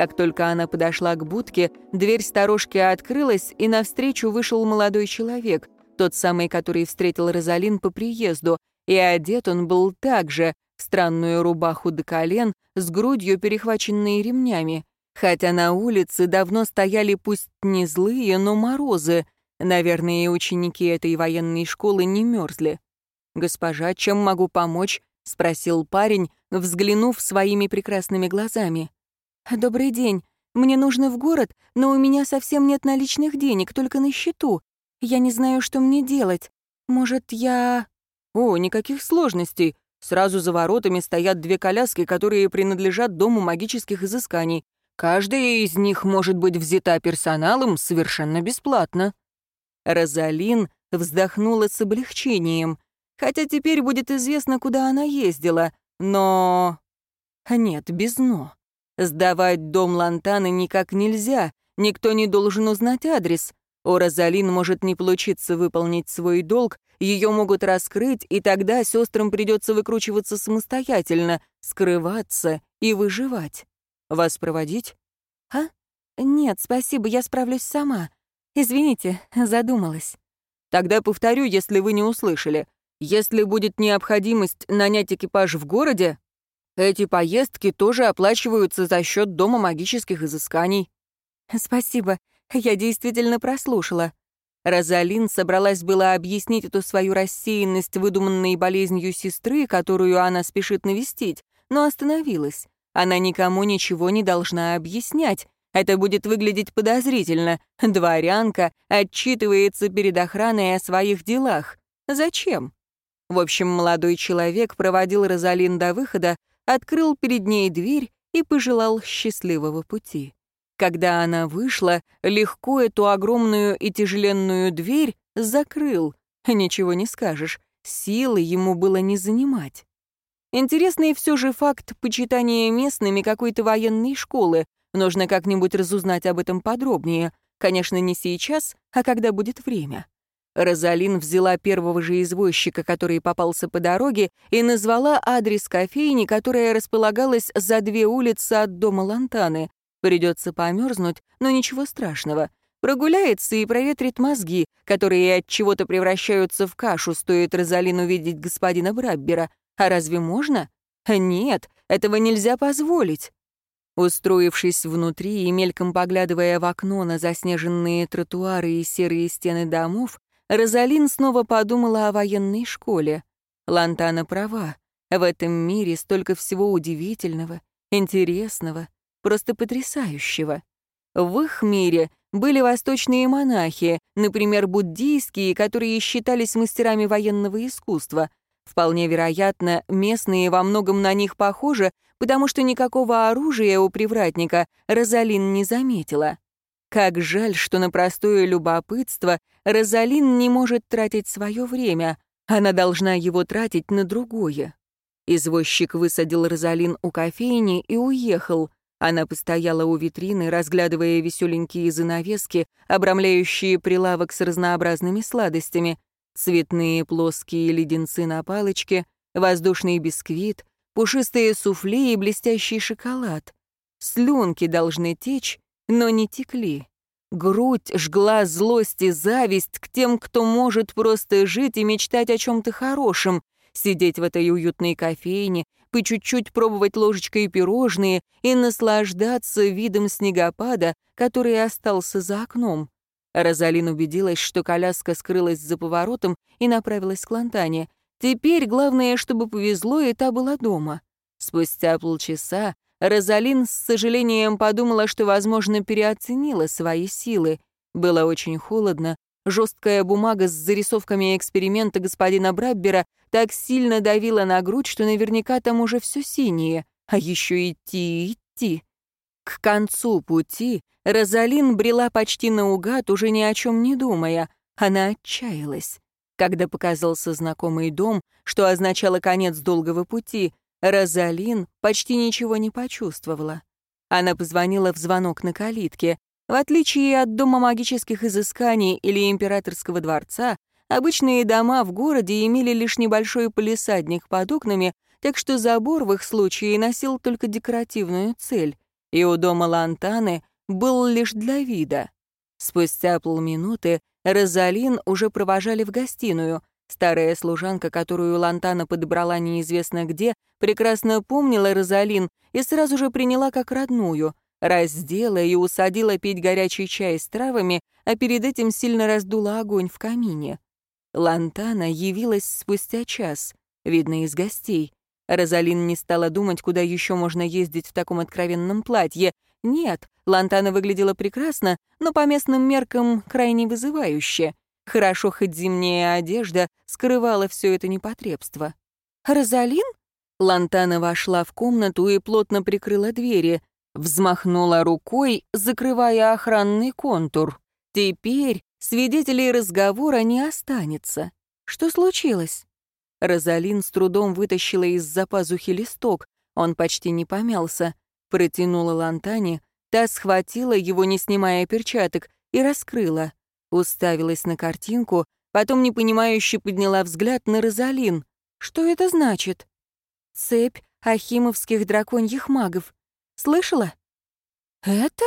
Как только она подошла к будке, дверь сторожки открылась, и навстречу вышел молодой человек, тот самый, который встретил Розалин по приезду, и одет он был также в странную рубаху до колен, с грудью, перехваченной ремнями. Хотя на улице давно стояли пусть не злые, но морозы. Наверное, ученики этой военной школы не мерзли. «Госпожа, чем могу помочь?» — спросил парень, взглянув своими прекрасными глазами. «Добрый день. Мне нужно в город, но у меня совсем нет наличных денег, только на счету. Я не знаю, что мне делать. Может, я...» «О, никаких сложностей. Сразу за воротами стоят две коляски, которые принадлежат Дому магических изысканий. Каждая из них может быть взята персоналом совершенно бесплатно». Розалин вздохнула с облегчением. Хотя теперь будет известно, куда она ездила. Но... Нет, без «но». Сдавать дом Лантаны никак нельзя. Никто не должен узнать адрес. У Розалин может не получиться выполнить свой долг, ее могут раскрыть, и тогда сестрам придется выкручиваться самостоятельно, скрываться и выживать. Вас проводить? А? Нет, спасибо, я справлюсь сама. Извините, задумалась. Тогда повторю, если вы не услышали. Если будет необходимость нанять экипаж в городе, эти поездки тоже оплачиваются за счет Дома магических изысканий. Спасибо, я действительно прослушала. Розалин собралась была объяснить эту свою рассеянность выдуманной болезнью сестры, которую она спешит навестить, но остановилась. Она никому ничего не должна объяснять. Это будет выглядеть подозрительно. Дворянка отчитывается перед охраной о своих делах. Зачем? В общем, молодой человек проводил Розалин до выхода, открыл перед ней дверь и пожелал счастливого пути. Когда она вышла, легко эту огромную и тяжеленную дверь закрыл. Ничего не скажешь, силы ему было не занимать. Интересный все же факт почитания местными какой-то военной школы. Нужно как-нибудь разузнать об этом подробнее. Конечно, не сейчас, а когда будет время. Розалин взяла первого же извозчика, который попался по дороге, и назвала адрес кофейни, которая располагалась за две улицы от дома Лантаны. Придется померзнуть, но ничего страшного. Прогуляется и проветрит мозги, которые от чего-то превращаются в кашу, стоит Розалин увидеть господина Браббера. А разве можно? Нет, этого нельзя позволить. Устроившись внутри и мельком поглядывая в окно на заснеженные тротуары и серые стены домов, Розалин снова подумала о военной школе. Лантана права. В этом мире столько всего удивительного, интересного, просто потрясающего. В их мире были восточные монахи, например, буддийские, которые считались мастерами военного искусства — Вполне вероятно, местные во многом на них похожи, потому что никакого оружия у привратника Розалин не заметила. Как жаль, что на простое любопытство Розалин не может тратить свое время. Она должна его тратить на другое. Извозчик высадил Розалин у кофейни и уехал. Она постояла у витрины, разглядывая веселенькие занавески, обрамляющие прилавок с разнообразными сладостями — Цветные плоские леденцы на палочке, воздушный бисквит, пушистые суфле и блестящий шоколад. Слюнки должны течь, но не текли. Грудь жгла злость и зависть к тем, кто может просто жить и мечтать о чем-то хорошем, сидеть в этой уютной кофейне, по чуть-чуть пробовать ложечкой пирожные и наслаждаться видом снегопада, который остался за окном. Розалин убедилась, что коляска скрылась за поворотом и направилась к Лантане. Теперь главное, чтобы повезло, и та была дома. Спустя полчаса Розалин с сожалением подумала, что, возможно, переоценила свои силы. Было очень холодно, жесткая бумага с зарисовками эксперимента господина Браббера так сильно давила на грудь, что наверняка там уже все синее. А еще идти и идти. К концу пути Розалин брела почти наугад, уже ни о чем не думая. Она отчаялась. Когда показался знакомый дом, что означало конец долгого пути, Розалин почти ничего не почувствовала. Она позвонила в звонок на калитке. В отличие от дома магических изысканий или императорского дворца, обычные дома в городе имели лишь небольшой полисадник под окнами, так что забор в их случае носил только декоративную цель. и у дома Лантаны был лишь для вида. Спустя полминуты Розалин уже провожали в гостиную. Старая служанка, которую Лантана подобрала неизвестно где, прекрасно помнила Розалин и сразу же приняла как родную, раздела и усадила пить горячий чай с травами, а перед этим сильно раздула огонь в камине. Лантана явилась спустя час, видно, из гостей. Розалин не стала думать, куда еще можно ездить в таком откровенном платье. Нет, Лантана выглядела прекрасно, но по местным меркам крайне вызывающе. Хорошо, хоть зимняя одежда скрывала все это непотребство. «Розалин?» Лантана вошла в комнату и плотно прикрыла двери, взмахнула рукой, закрывая охранный контур. Теперь свидетелей разговора не останется. Что случилось? Розалин с трудом вытащила из-за пазухи листок. Он почти не помялся. Протянула Лантане, та схватила его, не снимая перчаток, и раскрыла. Уставилась на картинку, потом непонимающе подняла взгляд на Розалин. «Что это значит?» «Цепь ахимовских драконьих магов. Слышала?» «Это?»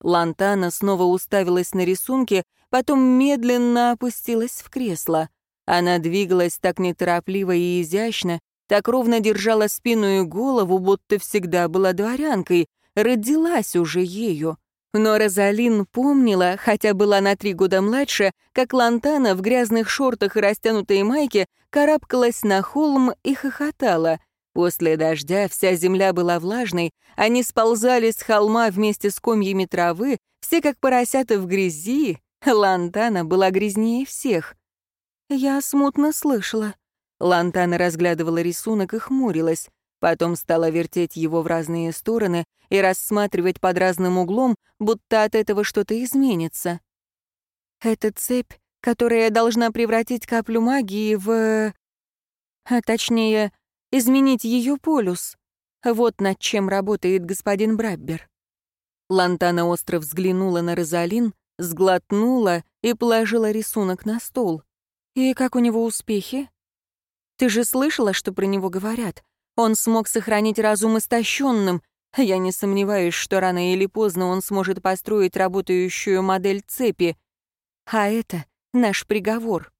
Лантана снова уставилась на рисунки, потом медленно опустилась в кресло. Она двигалась так неторопливо и изящно, так ровно держала спину и голову, будто всегда была дворянкой, родилась уже ею. Но Розалин помнила, хотя была на три года младше, как Лантана в грязных шортах и растянутой майке карабкалась на холм и хохотала. После дождя вся земля была влажной, они сползали с холма вместе с комьями травы, все как поросята в грязи. Лантана была грязнее всех. Я смутно слышала. Лантана разглядывала рисунок и хмурилась. Потом стала вертеть его в разные стороны и рассматривать под разным углом, будто от этого что-то изменится. Это цепь, которая должна превратить каплю магии в... А точнее, изменить ее полюс. Вот над чем работает господин Браббер. Лантана остро взглянула на Розалин, сглотнула и положила рисунок на стол. «И как у него успехи?» «Ты же слышала, что про него говорят? Он смог сохранить разум истощенным. Я не сомневаюсь, что рано или поздно он сможет построить работающую модель цепи. А это наш приговор».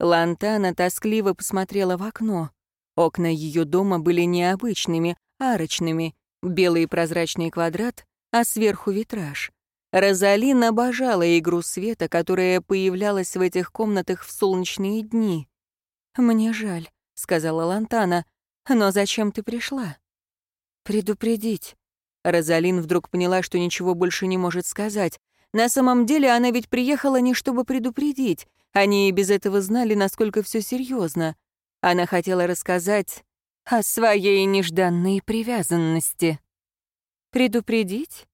Лантана тоскливо посмотрела в окно. Окна ее дома были необычными, арочными, белый прозрачный квадрат, а сверху витраж. Розалин обожала игру света, которая появлялась в этих комнатах в солнечные дни. «Мне жаль», — сказала Лантана, — «но зачем ты пришла?» «Предупредить». Розалин вдруг поняла, что ничего больше не может сказать. На самом деле она ведь приехала не чтобы предупредить. Они и без этого знали, насколько все серьезно. Она хотела рассказать о своей нежданной привязанности. «Предупредить?»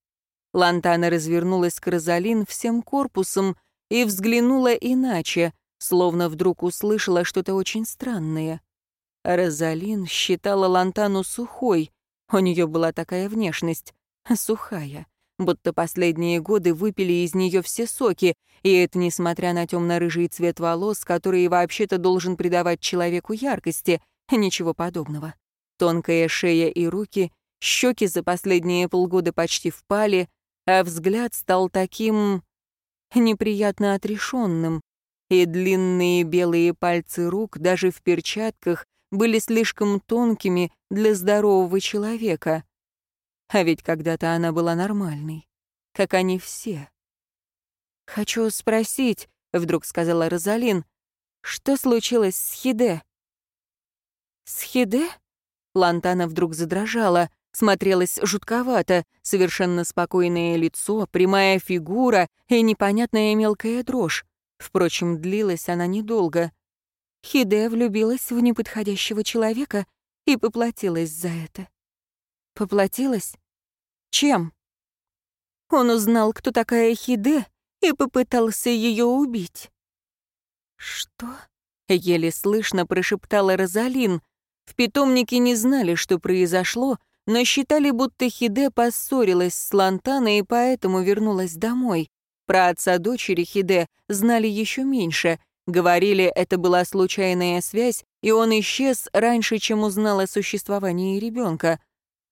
Лантана развернулась к Розалин всем корпусом и взглянула иначе, словно вдруг услышала что-то очень странное. Розалин считала Лантану сухой, у нее была такая внешность, сухая, будто последние годы выпили из нее все соки, и это несмотря на темно-рыжий цвет волос, который вообще-то должен придавать человеку яркости, ничего подобного. Тонкая шея и руки, щеки за последние полгода почти впали, а взгляд стал таким неприятно отрешенным, и длинные белые пальцы рук даже в перчатках были слишком тонкими для здорового человека. А ведь когда-то она была нормальной, как они все. «Хочу спросить», — вдруг сказала Розалин, «что случилось с Хиде?» «С Хиде?» Лантана вдруг задрожала смотрелось жутковато, совершенно спокойное лицо, прямая фигура и непонятная мелкая дрожь. Впрочем, длилась она недолго. Хиде влюбилась в неподходящего человека и поплатилась за это. Поплатилась? Чем? Он узнал, кто такая Хиде, и попытался ее убить. «Что?» — еле слышно прошептала Розалин. В питомнике не знали, что произошло, но считали, будто Хиде поссорилась с Лантана и поэтому вернулась домой. Про отца дочери Хиде знали еще меньше. Говорили, это была случайная связь, и он исчез раньше, чем узнал о существовании ребенка.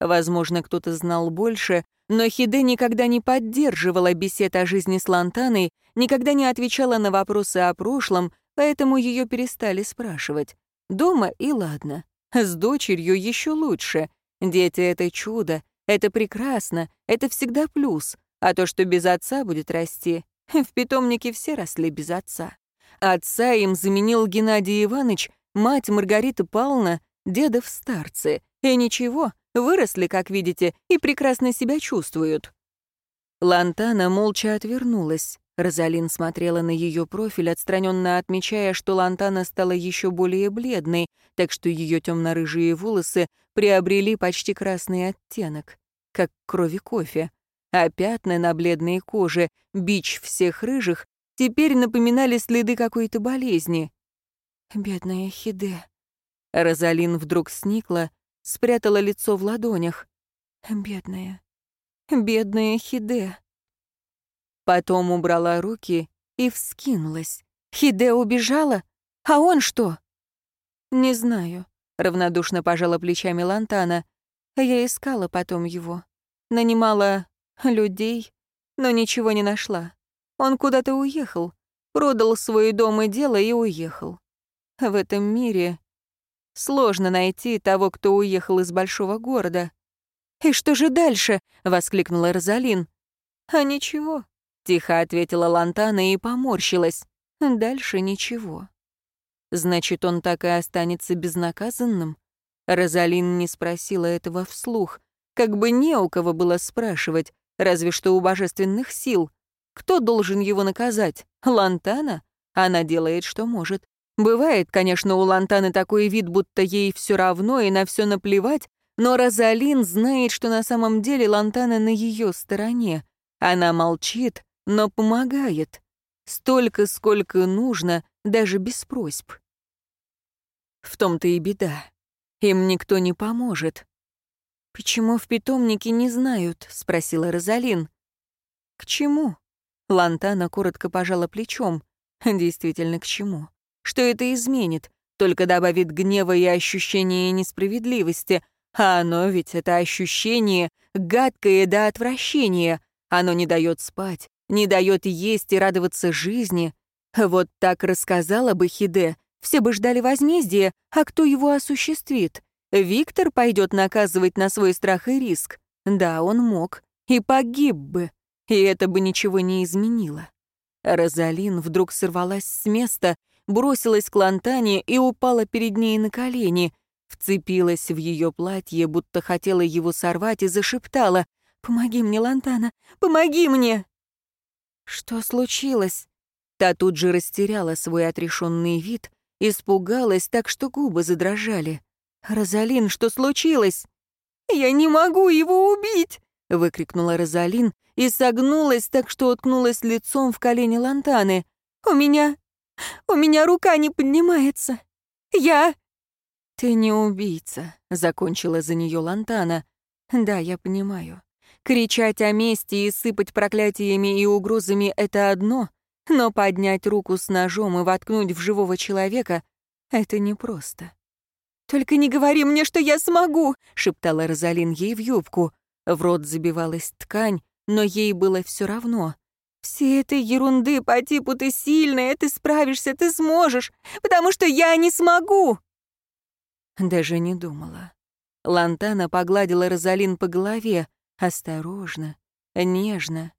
Возможно, кто-то знал больше, но Хиде никогда не поддерживала бесед о жизни с Лантаной, никогда не отвечала на вопросы о прошлом, поэтому ее перестали спрашивать. Дома и ладно. С дочерью еще лучше. Дети — это чудо, это прекрасно, это всегда плюс. А то, что без отца будет расти, в питомнике все росли без отца. Отца им заменил Геннадий Иванович, мать Маргарита Павловна, дедов старцы. И ничего, выросли, как видите, и прекрасно себя чувствуют. Лантана молча отвернулась. Розалин смотрела на ее профиль, отстраненно отмечая, что Лантана стала еще более бледной, так что ее темно-рыжие волосы приобрели почти красный оттенок, как крови кофе. А пятна на бледной коже, бич всех рыжих, теперь напоминали следы какой-то болезни. «Бедная Хиде». Розалин вдруг сникла, спрятала лицо в ладонях. «Бедная, бедная Хиде». Потом убрала руки и вскинулась. Хиде убежала? А он что? Не знаю, равнодушно пожала плечами Лантана. Я искала потом его. Нанимала людей, но ничего не нашла. Он куда-то уехал. Продал свой дом и дело и уехал. В этом мире сложно найти того, кто уехал из большого города. «И что же дальше?» — воскликнула Розалин. «А ничего. Тихо ответила Лантана и поморщилась. Дальше ничего. Значит, он так и останется безнаказанным? Розалин не спросила этого вслух. Как бы не у кого было спрашивать, разве что у божественных сил. Кто должен его наказать? Лантана? Она делает, что может. Бывает, конечно, у Лантаны такой вид, будто ей все равно и на все наплевать, но Розалин знает, что на самом деле Лантана на ее стороне. Она молчит, но помогает. Столько, сколько нужно, даже без просьб. В том-то и беда. Им никто не поможет. «Почему в питомнике не знают?» — спросила Розалин. «К чему?» Лантана коротко пожала плечом. «Действительно, к чему? Что это изменит? Только добавит гнева и ощущения несправедливости. А оно ведь, это ощущение, гадкое до отвращения. Оно не дает спать, не дает есть и радоваться жизни. Вот так рассказала бы Хиде, все бы ждали возмездия, а кто его осуществит? Виктор пойдет наказывать на свой страх и риск. Да, он мог. И погиб бы. И это бы ничего не изменило. Розалин вдруг сорвалась с места, бросилась к Лантане и упала перед ней на колени, вцепилась в ее платье, будто хотела его сорвать, и зашептала «Помоги мне, Лантана, помоги мне!» «Что случилось?» Та тут же растеряла свой отрешенный вид, испугалась так, что губы задрожали. «Розалин, что случилось?» «Я не могу его убить!» — выкрикнула Розалин и согнулась так, что уткнулась лицом в колени Лантаны. «У меня... у меня рука не поднимается. Я...» «Ты не убийца», — закончила за нее Лантана. «Да, я понимаю. Кричать о мести и сыпать проклятиями и угрозами — это одно, но поднять руку с ножом и воткнуть в живого человека — это непросто. «Только не говори мне, что я смогу!» — шептала Розалин ей в юбку. В рот забивалась ткань, но ей было все равно. «Все этой ерунды по типу «ты сильная, ты справишься, ты сможешь», потому что я не смогу!» Даже не думала. Лантана погладила Розалин по голове. Осторожно, нежно.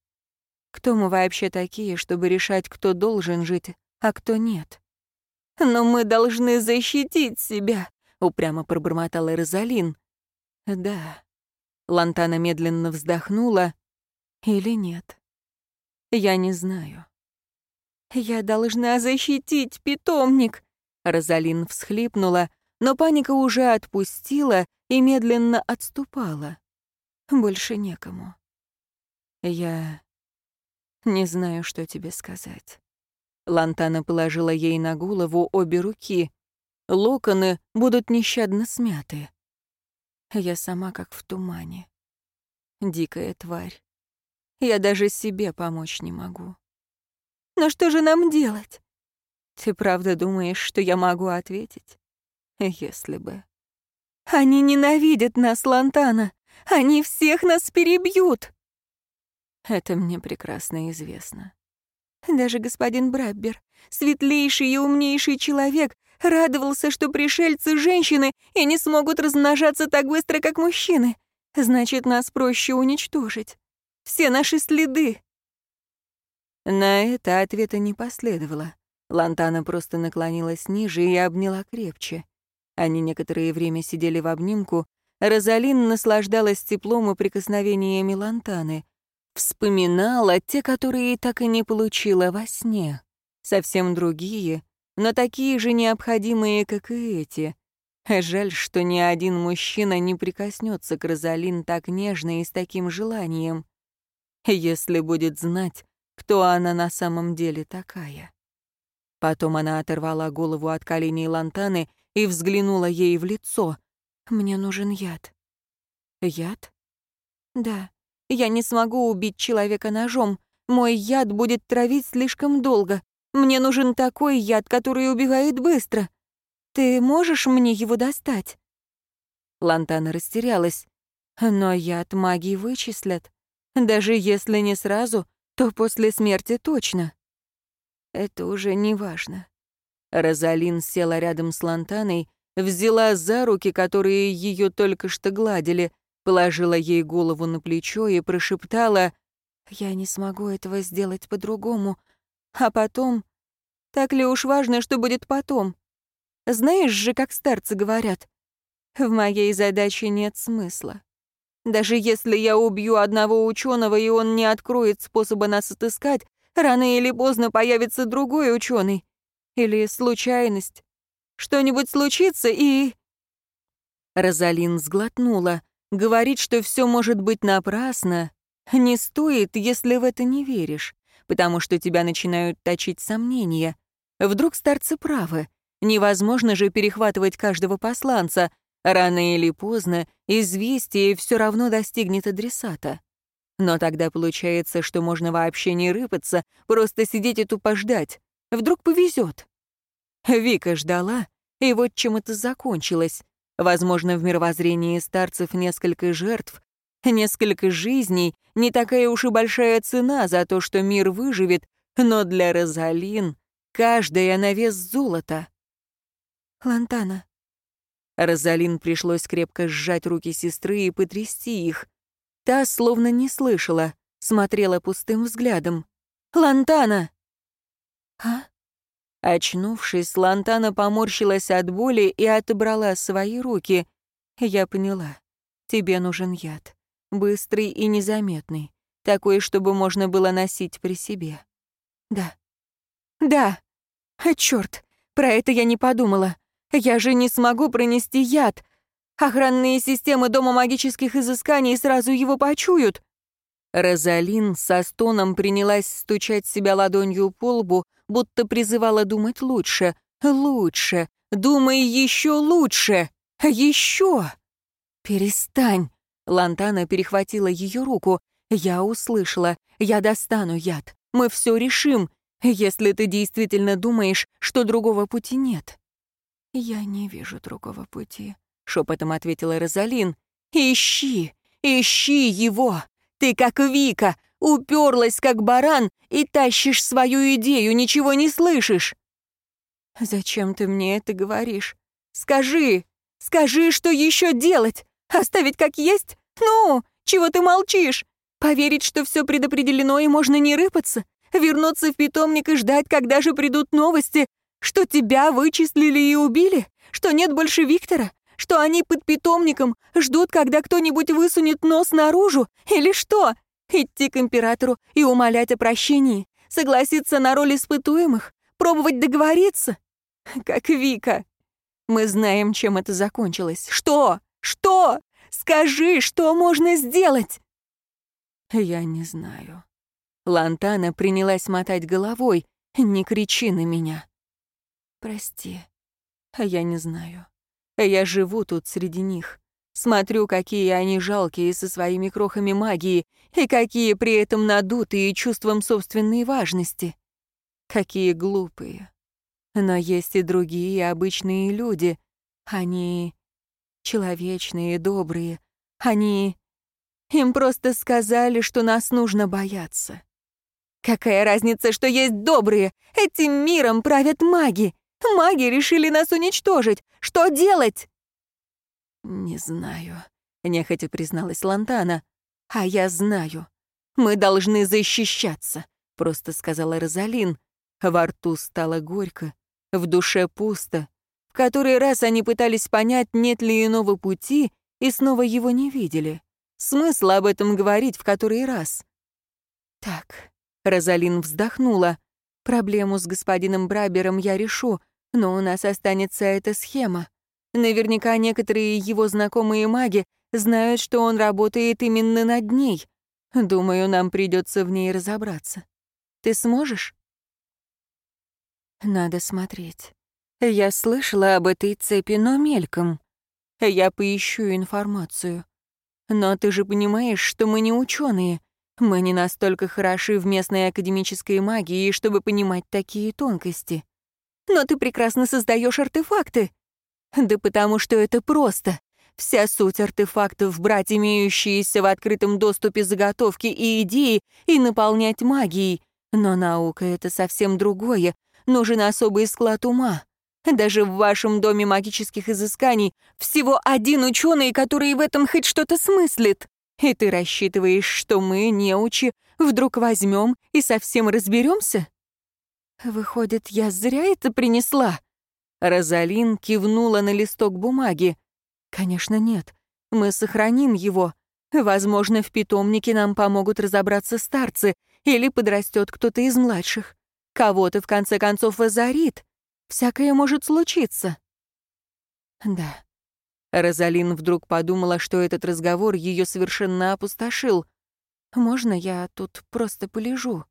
Кто мы вообще такие, чтобы решать, кто должен жить, а кто нет? «Но мы должны защитить себя», — упрямо пробормотала Розалин. «Да». Лантана медленно вздохнула. «Или нет? Я не знаю». «Я должна защитить питомник», — Розалин всхлипнула, но паника уже отпустила и медленно отступала. Больше некому. Я не знаю, что тебе сказать. Лантана положила ей на голову обе руки. Локоны будут нещадно смяты. Я сама как в тумане. Дикая тварь. Я даже себе помочь не могу. Но что же нам делать? Ты правда думаешь, что я могу ответить? Если бы. Они ненавидят нас, Лантана. Они всех нас перебьют!» Это мне прекрасно известно. Даже господин Браббер, светлейший и умнейший человек, радовался, что пришельцы — женщины и не смогут размножаться так быстро, как мужчины. Значит, нас проще уничтожить. Все наши следы. На это ответа не последовало. Лантана просто наклонилась ниже и обняла крепче. Они некоторое время сидели в обнимку. Розалин наслаждалась теплом и прикосновениями Лантаны. Вспоминала те, которые так и не получила во сне. Совсем другие, но такие же необходимые, как и эти. Жаль, что ни один мужчина не прикоснется к Розалин так нежно и с таким желанием. Если будет знать, кто она на самом деле такая. Потом она оторвала голову от коленей Лантаны и взглянула ей в лицо. «Мне нужен яд». «Яд?» «Да. Я не смогу убить человека ножом. Мой яд будет травить слишком долго. Мне нужен такой яд, который убивает быстро. Ты можешь мне его достать?» Лантана растерялась. «Но яд магии вычислят. Даже если не сразу, то после смерти точно». «Это уже не важно». Розалин села рядом с Лантаной, взяла за руки, которые ее только что гладили, положила ей голову на плечо и прошептала «Я не смогу этого сделать по-другому. А потом... Так ли уж важно, что будет потом? Знаешь же, как старцы говорят, в моей задаче нет смысла. Даже если я убью одного ученого и он не откроет способа нас отыскать, рано или поздно появится другой ученый. Или случайность. Что-нибудь случится и... Розалин сглотнула. Говорит, что все может быть напрасно. Не стоит, если в это не веришь, потому что тебя начинают точить сомнения. Вдруг старцы правы. Невозможно же перехватывать каждого посланца. Рано или поздно известие все равно достигнет адресата. Но тогда получается, что можно вообще не рыпаться, просто сидеть и тупо ждать. Вдруг повезет. Вика ждала, и вот чем это закончилось. Возможно, в мировоззрении старцев несколько жертв, несколько жизней, не такая уж и большая цена за то, что мир выживет, но для Розалин каждая на вес золота. «Лантана». Розалин пришлось крепко сжать руки сестры и потрясти их. Та словно не слышала, смотрела пустым взглядом. «Лантана!» «А?» Очнувшись, Лантана поморщилась от боли и отобрала свои руки. «Я поняла. Тебе нужен яд. Быстрый и незаметный. Такой, чтобы можно было носить при себе». «Да». «Да! А, чёрт! Про это я не подумала. Я же не смогу пронести яд. Охранные системы Дома магических изысканий сразу его почуют». Розалин со стоном принялась стучать себя ладонью по лбу, будто призывала думать лучше, лучше, думай еще лучше, еще. «Перестань!» Лантана перехватила ее руку. «Я услышала. Я достану яд. Мы все решим, если ты действительно думаешь, что другого пути нет». «Я не вижу другого пути», — шепотом ответила Розалин. «Ищи, ищи его! Ты как Вика, уперлась как баран и тащишь свою идею, ничего не слышишь!» «Зачем ты мне это говоришь? Скажи, скажи, что еще делать? Оставить как есть? Ну, чего ты молчишь? Поверить, что все предопределено и можно не рыпаться? Вернуться в питомник и ждать, когда же придут новости? Что тебя вычислили и убили? Что нет больше Виктора? Что они под питомником ждут, когда кто-нибудь высунет нос наружу? Или что? Идти к императору и умолять о прощении? Согласиться на роль испытуемых? Пробовать договориться? Как Вика. Мы знаем, чем это закончилось. Что? Что? Скажи, что можно сделать? Я не знаю. Лантана принялась мотать головой. Не кричи на меня. Прости. Я не знаю. Я живу тут среди них. Смотрю, какие они жалкие со своими крохами магии, и какие при этом надутые чувством собственной важности. Какие глупые. Но есть и другие обычные люди. Они человечные, добрые. Они Им просто сказали, что нас нужно бояться. Какая разница, что есть добрые? Этим миром правят маги. Маги решили нас уничтожить. Что делать? Не знаю, нехотя призналась Лантана. А я знаю. Мы должны защищаться, просто сказала Розалин. Во рту стало горько, в душе пусто. В который раз они пытались понять, нет ли иного пути, и снова его не видели. Смысл об этом говорить в который раз? Так, Розалин вздохнула. Проблему с господином Брабером я решу, но у нас останется эта схема. Наверняка некоторые его знакомые маги знают, что он работает именно над ней. Думаю, нам придется в ней разобраться. Ты сможешь? Надо смотреть. Я слышала об этой цепи, но мельком. Я поищу информацию. Но ты же понимаешь, что мы не ученые. Мы не настолько хороши в местной академической магии, чтобы понимать такие тонкости. Но ты прекрасно создаешь артефакты. Да потому что это просто. Вся суть артефактов — брать имеющиеся в открытом доступе заготовки и идеи и наполнять магией. Но наука — это совсем другое. Нужен особый склад ума. Даже в вашем доме магических изысканий всего один ученый, который в этом хоть что-то смыслит. И ты рассчитываешь, что мы, неучи, вдруг возьмем и совсем разберемся? Выходит, я зря это принесла? Розалин кивнула на листок бумаги. Конечно, нет. Мы сохраним его. Возможно, в питомнике нам помогут разобраться старцы или подрастет кто-то из младших. Кого-то, в конце концов, озарит. Всякое может случиться. Да. Розалин вдруг подумала, что этот разговор ее совершенно опустошил. «Можно я тут просто полежу?»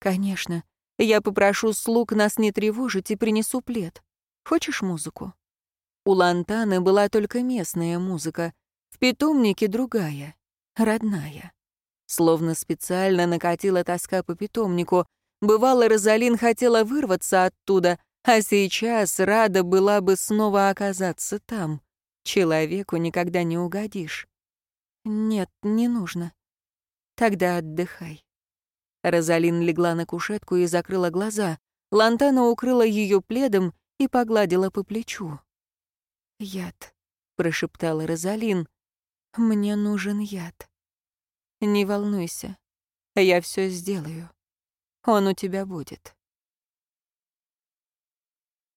«Конечно. Я попрошу слуг нас не тревожить и принесу плед. Хочешь музыку?» У Лантаны была только местная музыка, в питомнике другая, родная. Словно специально накатила тоска по питомнику. Бывало, Розалин хотела вырваться оттуда, а сейчас рада была бы снова оказаться там. Человеку никогда не угодишь. Нет, не нужно. Тогда отдыхай. Розалин легла на кушетку и закрыла глаза. Лантана укрыла ее пледом и погладила по плечу. «Яд», — прошептала Розалин. «Мне нужен яд. Не волнуйся, я все сделаю. Он у тебя будет».